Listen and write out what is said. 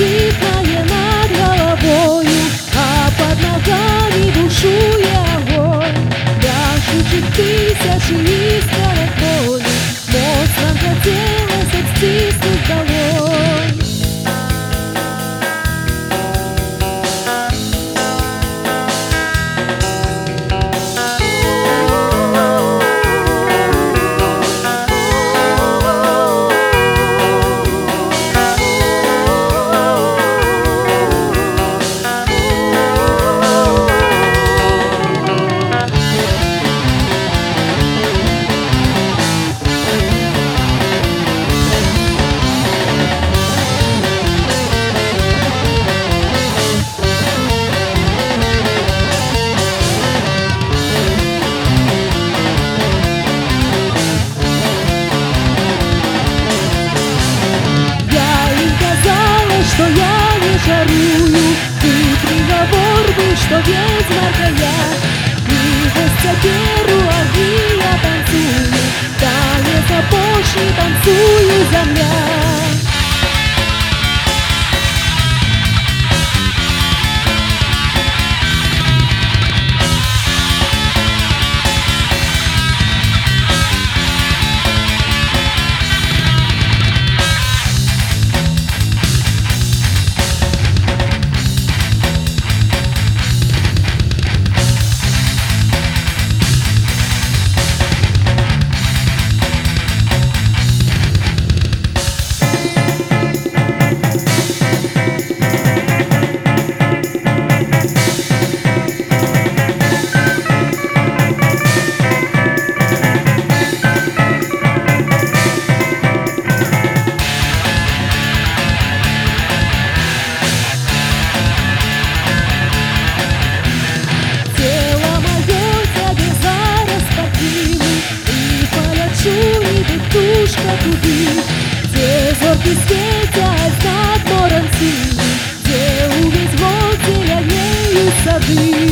deeper доріжка туди, де зорки світять над моранці, де увесь вод зеленею сади.